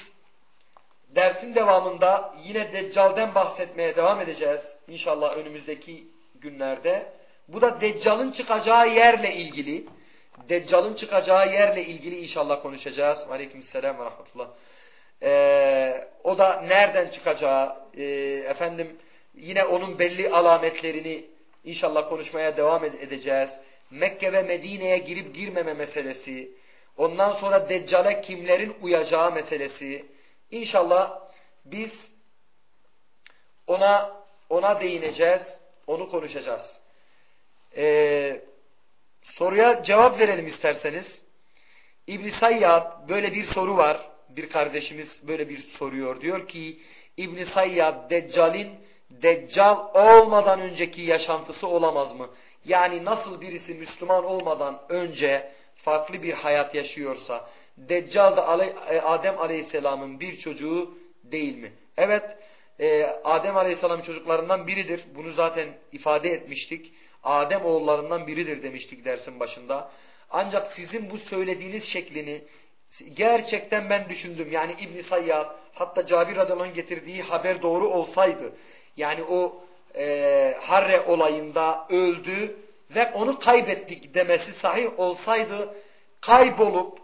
dersin devamında yine Deccal'den bahsetmeye devam edeceğiz. İnşallah önümüzdeki günlerde. Bu da Deccal'ın çıkacağı yerle ilgili. Deccal'ın çıkacağı yerle ilgili inşallah konuşacağız. Aleykümselam ve rahmetullah. Ee, o da nereden çıkacağı, e, efendim yine onun belli alametlerini inşallah konuşmaya devam edeceğiz. Mekke ve Medine'ye girip girmeme meselesi, Ondan sonra Deccal'e kimlerin uyacağı meselesi. İnşallah biz ona ona değineceğiz, onu konuşacağız. Ee, soruya cevap verelim isterseniz. İbn Sayyad böyle bir soru var. Bir kardeşimiz böyle bir soruyor. Diyor ki İbn Sayyad Deccal'in Deccal olmadan önceki yaşantısı olamaz mı? Yani nasıl birisi Müslüman olmadan önce farklı bir hayat yaşıyorsa Deccal da e, Adem Aleyhisselam'ın bir çocuğu değil mi? Evet e, Adem Aleyhisselam'ın çocuklarından biridir. Bunu zaten ifade etmiştik. Adem oğullarından biridir demiştik dersin başında. Ancak sizin bu söylediğiniz şeklini gerçekten ben düşündüm. Yani İbn Sayyad hatta Cabir radıyallahu getirdiği haber doğru olsaydı yani o e, Harre olayında öldü ve onu kaybettik demesi sahih olsaydı kaybolup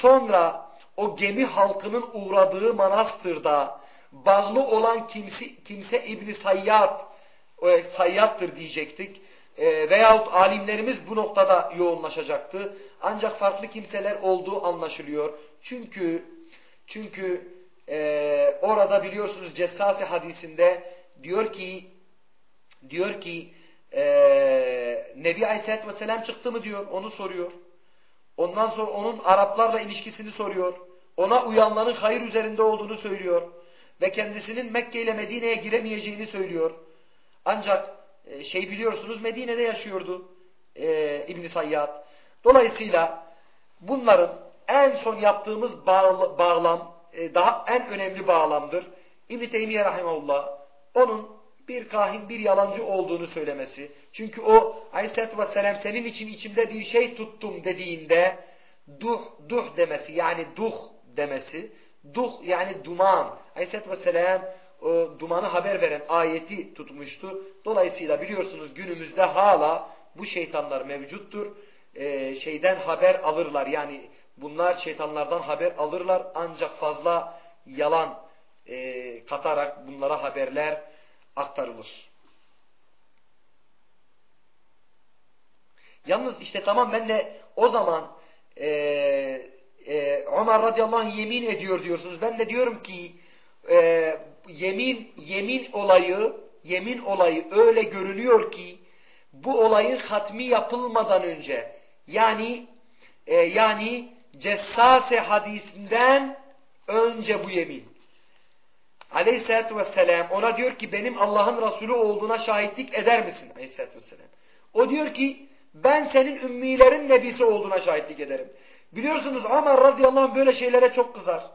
sonra o gemi halkının uğradığı manastırda bağlı olan kimse, kimse İbn Sayyad e, Sayyad'tır diyecektik. E, veyahut alimlerimiz bu noktada yoğunlaşacaktı. Ancak farklı kimseler olduğu anlaşılıyor. Çünkü çünkü e, orada biliyorsunuz Cessasi hadisinde diyor ki diyor ki e, Nebi Aleyhisselatü Vesselam çıktı mı diyor. Onu soruyor. Ondan sonra onun Araplarla ilişkisini soruyor. Ona uyanların hayır üzerinde olduğunu söylüyor. Ve kendisinin Mekke ile Medine'ye giremeyeceğini söylüyor. Ancak e, şey biliyorsunuz Medine'de yaşıyordu e, İbn Sayyad. Dolayısıyla bunların en son yaptığımız bağ, bağlam e, daha en önemli bağlamdır. İbn Teymiye rahimehullah onun bir kahin, bir yalancı olduğunu söylemesi. Çünkü o Aleyhisselatü Vesselam senin için içimde bir şey tuttum dediğinde duh, duh demesi yani duh demesi. Duh yani duman. Aleyhisselatü Vesselam o dumanı haber veren ayeti tutmuştu. Dolayısıyla biliyorsunuz günümüzde hala bu şeytanlar mevcuttur. Ee, şeyden haber alırlar. Yani bunlar şeytanlardan haber alırlar ancak fazla yalan e, katarak bunlara haberler aktarılır. Yalnız işte tamam ben de o zaman e, e, Ömer radıyallahu yemin ediyor diyorsunuz. Ben de diyorum ki e, yemin yemin olayı yemin olayı öyle görünüyor ki bu olayın hatmi yapılmadan önce yani e, yani Cessase hadisinden önce bu yemin. Aleyhisselatü vesselam ona diyor ki benim Allah'ın Resulü olduğuna şahitlik eder misin? Aleyhisselatü vesselam. O diyor ki ben senin ümmilerin nebisi olduğuna şahitlik ederim. Biliyorsunuz Ömer radıyallahu anh böyle şeylere çok kızar.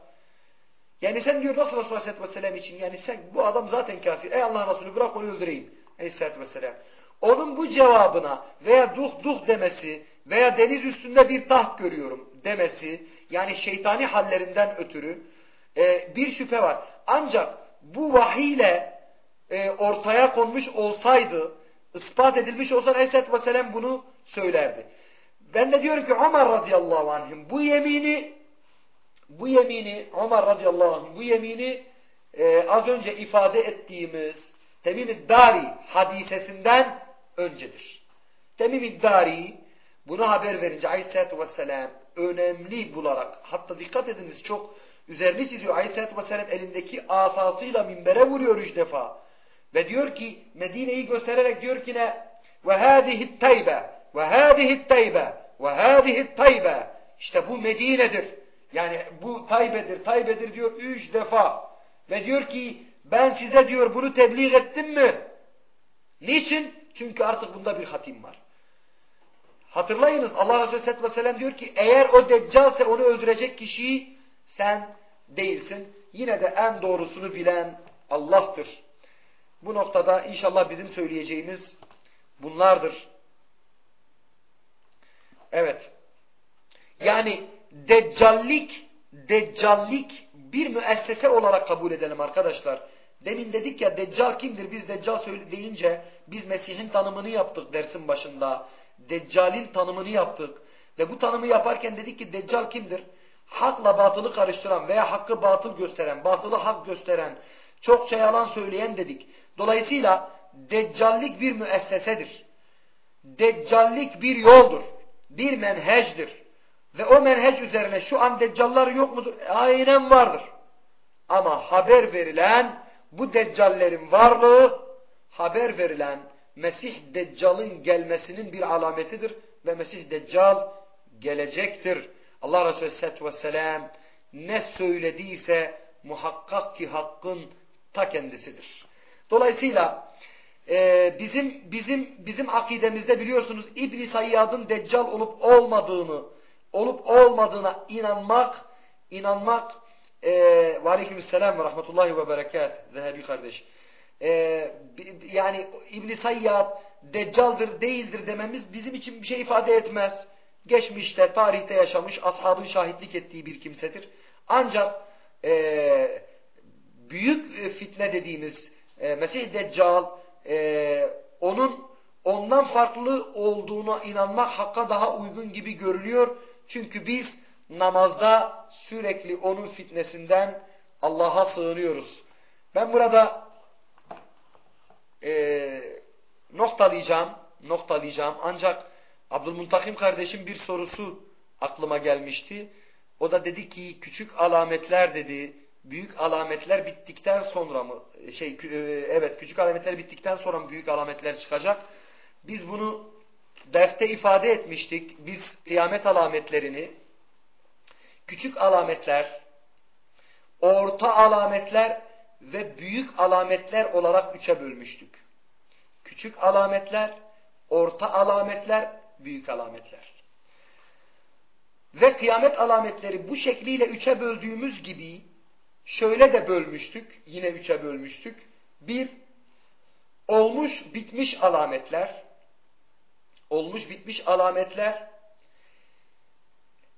Yani sen diyor nasıl Resulü aleyhisselatü vesselam için yani sen bu adam zaten kafir. Ey Allah'ın Resulü bırak onu öldüreyim. Aleyhisselatü vesselam. Onun bu cevabına veya duh duh demesi veya deniz üstünde bir taht görüyorum demesi yani şeytani hallerinden ötürü e, bir şüphe var. Ancak bu vahiyle e, ortaya konmuş olsaydı, ispat edilmiş olsaydı Aleyhisselatü Vesselam bunu söylerdi. Ben de diyorum ki Ömer radıyallahu anh'ın bu yemini bu yemini Ömer radıyallahu anh bu yemini e, az önce ifade ettiğimiz Temim-i Dari hadisesinden öncedir. Temim-i Dari bunu haber verince Aleyhisselatü Vesselam önemli bularak hatta dikkat ediniz çok Üzerini çiziyor. Aleyhisselatü Vesselam elindeki asasıyla minbere vuruyor üç defa. Ve diyor ki Medine'yi göstererek diyor ki ne? Ve hâzihi teybe ve hâzihi teybe ve hâzihi teybe İşte bu Medine'dir. Yani bu Taybe'dir, Taybe'dir diyor üç defa. Ve diyor ki ben size diyor bunu tebliğ ettim mi? Niçin? Çünkü artık bunda bir hatim var. Hatırlayınız Allah Resulü Aleyhisselatü Vesselam diyor ki eğer o deccalse onu öldürecek kişiyi sen değilsin. Yine de en doğrusunu bilen Allah'tır. Bu noktada inşallah bizim söyleyeceğimiz bunlardır. Evet. Yani deccallik deccallik bir müessese olarak kabul edelim arkadaşlar. Demin dedik ya deccal kimdir? Biz deccal deyince biz Mesih'in tanımını yaptık dersin başında. Deccal'in tanımını yaptık. Ve bu tanımı yaparken dedik ki deccal kimdir? Hakla batılı karıştıran veya hakkı batıl gösteren, batılı hak gösteren, çokça yalan söyleyen dedik. Dolayısıyla deccallik bir müessesedir. Deccallik bir yoldur. Bir menhecdir. Ve o menhec üzerine şu an deccallar yok mudur? Aynen vardır. Ama haber verilen bu deccallerin varlığı haber verilen Mesih Deccal'ın gelmesinin bir alametidir ve Mesih Deccal gelecektir. Allah Resulü Aleyhisselatü Vesselam ne söylediyse muhakkak ki hakkın ta kendisidir. Dolayısıyla e, bizim bizim bizim akidemizde biliyorsunuz İbn Sayyad'ın deccal olup olmadığını olup olmadığına inanmak inanmak e, ve aleykümselam ve rahmetullahi ve berekat Zehebi kardeş. E, yani İbn Sayyad deccaldır değildir dememiz bizim için bir şey ifade etmez. Geçmişte, tarihte yaşamış, ashabın şahitlik ettiği bir kimsedir. Ancak e, büyük fitne dediğimiz e, Mesih Deccal e, onun ondan farklı olduğuna inanmak hakka daha uygun gibi görünüyor. Çünkü biz namazda sürekli onun fitnesinden Allah'a sığınıyoruz. Ben burada e, noktalayacağım, noktalayacağım. Ancak Abdülmuntakim kardeşim bir sorusu aklıma gelmişti. O da dedi ki küçük alametler dedi, büyük alametler bittikten sonra mı şey e, evet küçük alametler bittikten sonra mı büyük alametler çıkacak? Biz bunu derste ifade etmiştik. Biz kıyamet alametlerini küçük alametler, orta alametler ve büyük alametler olarak üçe bölmüştük. Küçük alametler, orta alametler, büyük alametler. Ve kıyamet alametleri bu şekliyle üçe böldüğümüz gibi şöyle de bölmüştük, yine üçe bölmüştük. Bir, olmuş bitmiş alametler, olmuş bitmiş alametler,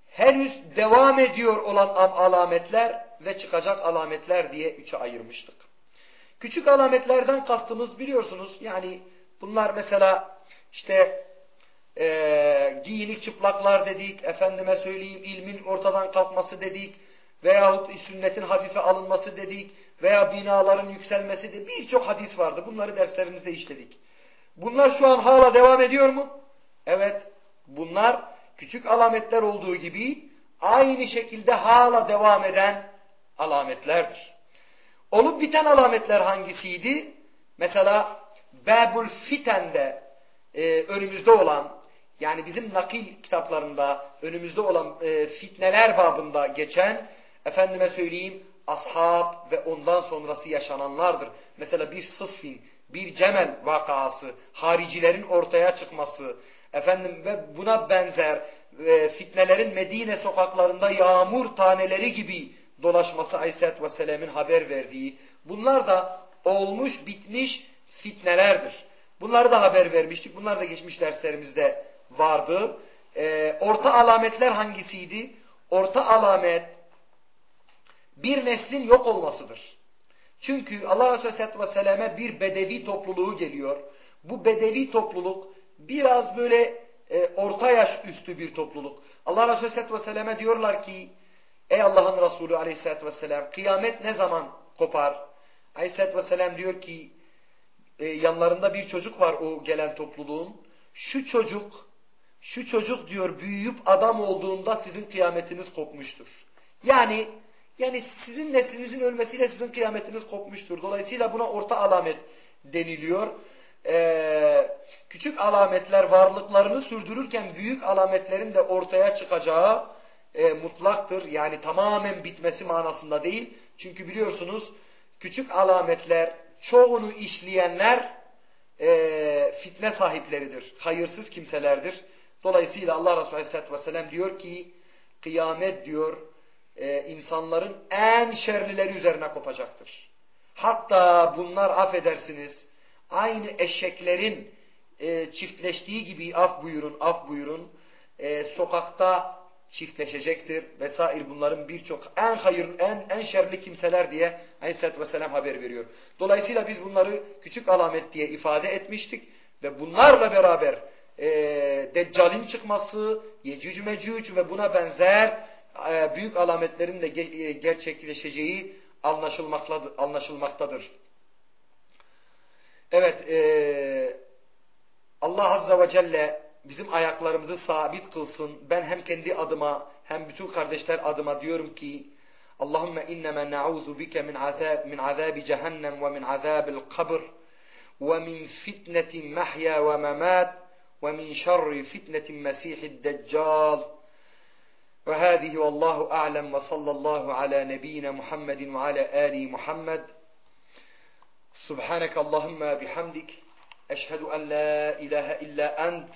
henüz devam ediyor olan alametler ve çıkacak alametler diye üçe ayırmıştık. Küçük alametlerden kastımız biliyorsunuz yani bunlar mesela işte e, giyinik çıplaklar dedik, efendime söyleyeyim ilmin ortadan kalkması dedik veyahut sünnetin hafife alınması dedik veya binaların yükselmesi de birçok hadis vardı. Bunları derslerimizde işledik. Bunlar şu an hala devam ediyor mu? Evet. Bunlar küçük alametler olduğu gibi aynı şekilde hala devam eden alametlerdir. Olup biten alametler hangisiydi? Mesela Babul Fiten'de e, önümüzde olan yani bizim nakil kitaplarında önümüzde olan e, fitneler babında geçen efendime söyleyeyim ashab ve ondan sonrası yaşananlardır. Mesela bir sıffin, bir cemel vakası, haricilerin ortaya çıkması, efendim ve buna benzer e, fitnelerin Medine sokaklarında yağmur taneleri gibi dolaşması Aleyhisselatü Vesselam'ın haber verdiği, bunlar da olmuş bitmiş fitnelerdir. Bunları da haber vermiştik. Bunlar da geçmiş derslerimizde vardı. Ee, orta alametler hangisiydi? Orta alamet bir neslin yok olmasıdır. Çünkü Allah Resulü Aleyhisselatü Vesselam'e bir bedevi topluluğu geliyor. Bu bedevi topluluk biraz böyle e, orta yaş üstü bir topluluk. Allah Resulü Aleyhisselatü Vesselam'e diyorlar ki Ey Allah'ın Resulü Aleyhisselatü Vesselam kıyamet ne zaman kopar? Aleyhisselatü Vesselam diyor ki e, yanlarında bir çocuk var o gelen topluluğun. Şu çocuk şu çocuk diyor büyüyüp adam olduğunda sizin kıyametiniz kopmuştur. Yani yani sizin neslinizin ölmesiyle sizin kıyametiniz kopmuştur. Dolayısıyla buna orta alamet deniliyor. Ee, küçük alametler varlıklarını sürdürürken büyük alametlerin de ortaya çıkacağı e, mutlaktır. Yani tamamen bitmesi manasında değil. Çünkü biliyorsunuz küçük alametler çoğunu işleyenler e, fitne sahipleridir. Hayırsız kimselerdir. Dolayısıyla Allah Resulü Aleyhisselatü Vesselam diyor ki kıyamet diyor e, insanların en şerlileri üzerine kopacaktır. Hatta bunlar affedersiniz aynı eşeklerin e, çiftleştiği gibi af buyurun af buyurun e, sokakta çiftleşecektir vesaire bunların birçok en hayır en en şerli kimseler diye Aleyhisselatü Vesselam haber veriyor. Dolayısıyla biz bunları küçük alamet diye ifade etmiştik ve bunlarla beraber e, Deccal'in çıkması, Yecüc Mecüc ve buna benzer e, büyük alametlerin de ge e, gerçekleşeceği anlaşılmaktadır. Evet, e, Allah Azze ve Celle bizim ayaklarımızı sabit kılsın. Ben hem kendi adıma hem bütün kardeşler adıma diyorum ki Allahümme inneme na'uzu bike min azab min azabi cehennem ve min azabil kabr ve min fitneti mahya ve memat min şerri fitneti mesihid deccal وهذه والله أعلم وصلى الله على نبينا محمد وعلى آل محمد. سبحانك اللهم بحمدك أشهد أن لا إله إلا أنت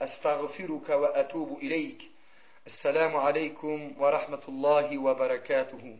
أستغفرك وأتوب إليك. السلام عليكم ورحمة الله وبركاته.